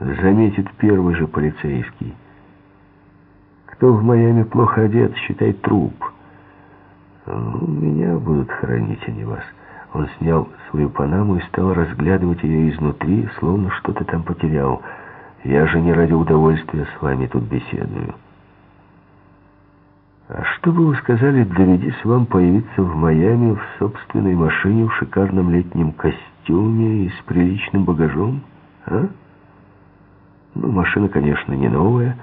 заметит первый же полицейский. Кто в Майами плохо одет, считай труп. Ну, меня будут хранить, а не вас. Он снял свою панаму и стал разглядывать ее изнутри, словно что-то там потерял. Я же не ради удовольствия с вами тут беседую. А что бы вы сказали, доведись вам появиться в Майами в собственной машине в шикарном летнем костюме и с приличным багажом, а? Ну, машина, конечно, не новая,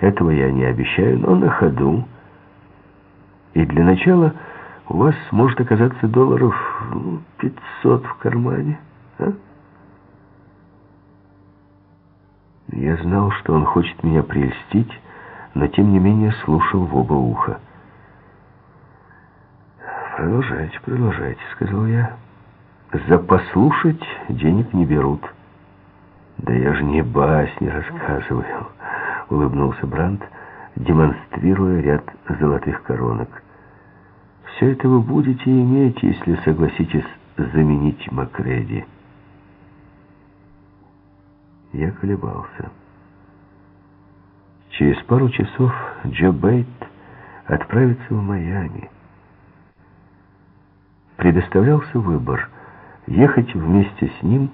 этого я не обещаю, но на ходу. И для начала у вас может оказаться долларов 500 в кармане, а? Я знал, что он хочет меня прельстить, но тем не менее слушал в оба уха. «Продолжайте, продолжайте», — сказал я. «За послушать денег не берут». «Да я же не басни рассказываю», — улыбнулся Брандт, демонстрируя ряд золотых коронок. «Все это вы будете иметь, если согласитесь заменить Макреди». Я колебался. Через пару часов Джо Бейт отправится в Майами. Предоставлялся выбор — ехать вместе с ним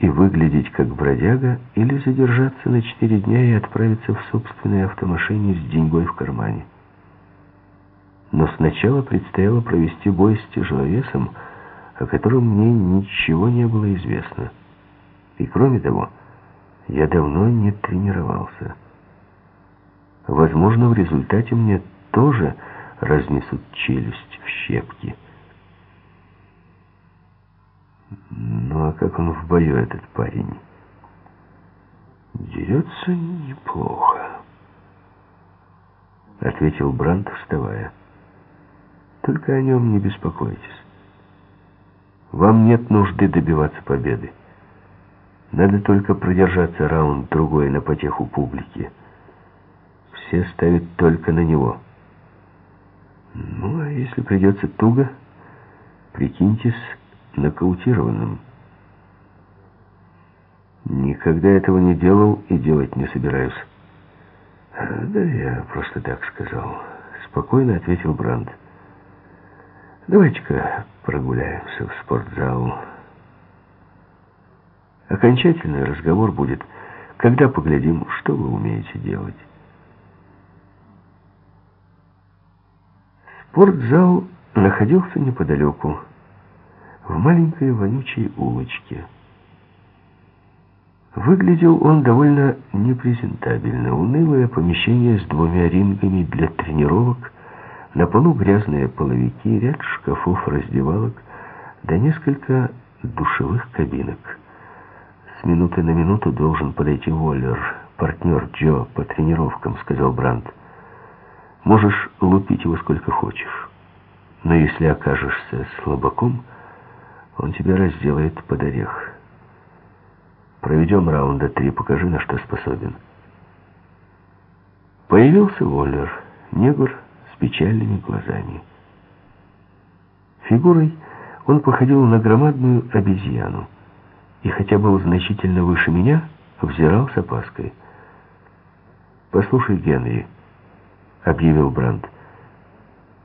и выглядеть как бродяга, или задержаться на четыре дня и отправиться в собственной автомашине с деньгой в кармане. Но сначала предстояло провести бой с тяжеловесом, о котором мне ничего не было известно. И кроме того, я давно не тренировался. Возможно, в результате мне тоже разнесут челюсть в щепки. А как он в бою, этот парень? Дерется неплохо, ответил Брант, вставая. Только о нем не беспокойтесь. Вам нет нужды добиваться победы. Надо только продержаться раунд-другой на потеху публики все ставят только на него. Ну, а если придется туго, прикиньтесь нокаутированным. Никогда этого не делал и делать не собираюсь. Да я просто так сказал. Спокойно ответил Бранд. Давайте-ка прогуляемся в спортзал. Окончательный разговор будет, когда поглядим, что вы умеете делать. Спортзал находился неподалеку, в маленькой вонючей улочке. Выглядел он довольно непрезентабельно. Унылое помещение с двумя рингами для тренировок, на полу грязные половики, ряд шкафов, раздевалок, да несколько душевых кабинок. С минуты на минуту должен подойти Уоллер, партнер Джо по тренировкам, сказал Брандт. Можешь лупить его сколько хочешь. Но если окажешься слабаком, он тебя разделает под орех. Проведем раунда три, покажи, на что способен. Появился Воллер, негр с печальными глазами. Фигурой он походил на громадную обезьяну, и хотя был значительно выше меня, взирал с опаской. «Послушай, Генри», — объявил Брандт.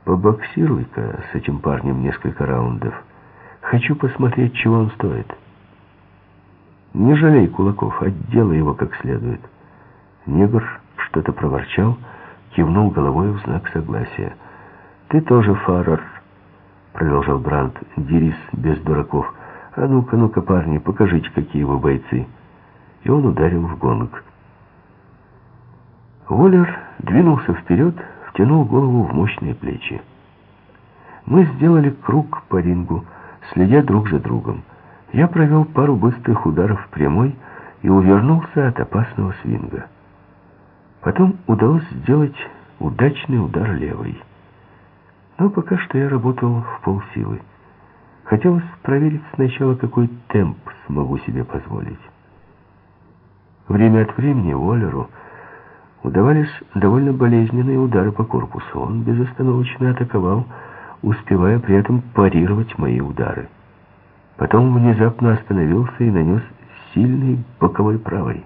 «Побоксируй-ка с этим парнем несколько раундов. Хочу посмотреть, чего он стоит. Не жалей кулаков, отделай его как следует». Негр что-то проворчал, кивнул головой в знак согласия. «Ты тоже, Фаррер», — продолжал Брандт, — «дерись без дураков. А ну-ка, ну-ка, парни, покажите, какие вы бойцы». И он ударил в гонг. Воллер двинулся вперед, втянул голову в мощные плечи. Мы сделали круг по рингу, следя друг за другом. Я провел пару быстрых ударов прямой и увернулся от опасного свинга. Потом удалось сделать удачный удар левой. Но пока что я работал в полсилы. Хотелось проверить сначала, какой темп смогу себе позволить. Время от времени Уоллеру удавались довольно болезненные удары по корпусу. Он безостановочно атаковал, успевая при этом парировать мои удары. Потом внезапно остановился и нанес сильный боковой правый.